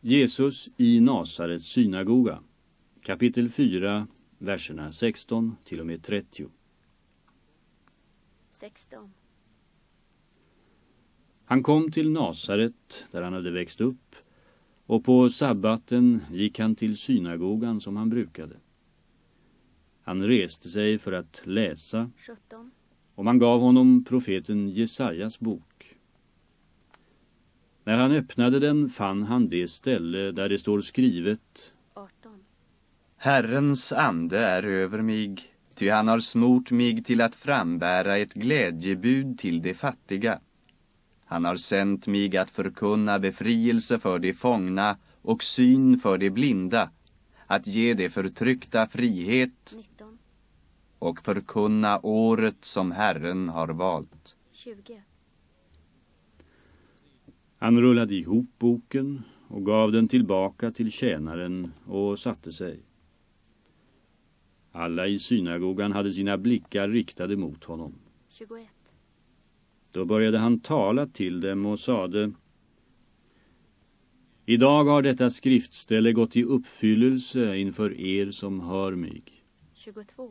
Jesus i Nasarets synagoga. Kapitel 4, verserna 16 till och med 30. 16. Han kom till Nasaret där han hade växt upp och på sabbaten gick han till synagogan som han brukade. Han reste sig för att läsa 17. och man gav honom profeten Jesajas bok. När han öppnade den fann han det ställe där det står skrivet 18. Herrens ande är över mig, ty han har smort mig till att frambära ett glädjebud till de fattiga. Han har sänt mig att förkunna befrielse för de fångna och syn för de blinda, att ge de förtryckta frihet 19. och förkunna året som Herren har valt. 20. Han rullade ihop boken och gav den tillbaka till tjänaren och satte sig. Alla i synagogan hade sina blickar riktade mot honom. 21. Då började han tala till dem och sade Idag har detta skriftställe gått i uppfyllelse inför er som hör mig. 22.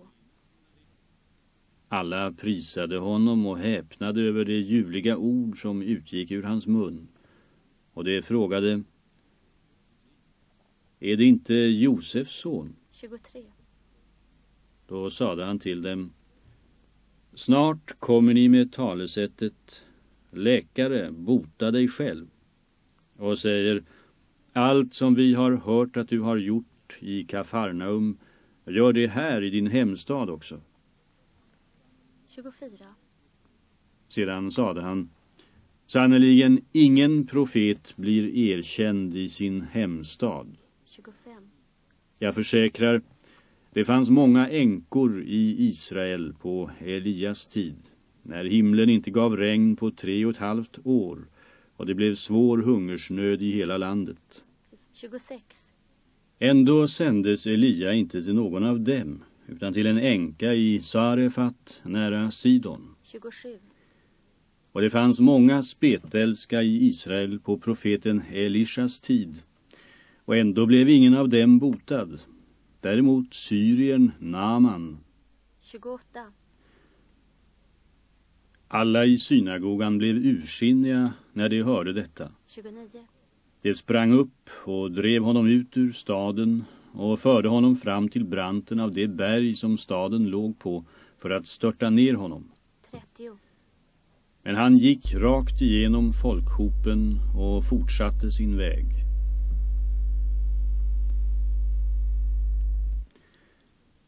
Alla prisade honom och häpnade över de ljuvliga ord som utgick ur hans mun. Och de frågade Är det inte Josefs son? 23. Då sade han till dem Snart kommer ni med talesättet Läkare, bota dig själv och säger Allt som vi har hört att du har gjort i Kafarnaum gör det här i din hemstad också. 24. Sedan sade han Sannoliken ingen profet blir erkänd i sin hemstad. 25. Jag försäkrar, det fanns många änkor i Israel på Elias tid, när himlen inte gav regn på tre och ett halvt år och det blev svår hungersnöd i hela landet. 26. Ändå sändes Elia inte till någon av dem, utan till en änka i Sarefat nära Sidon. 27. Och det fanns många spetälska i Israel på profeten Elishas tid. Och ändå blev ingen av dem botad. Däremot Syrien Naman. 28. Alla i synagogan blev ursinniga när de hörde detta. 29. De sprang upp och drev honom ut ur staden och förde honom fram till branten av det berg som staden låg på för att störta ner honom. 30. Men han gick rakt igenom folkhopen och fortsatte sin väg.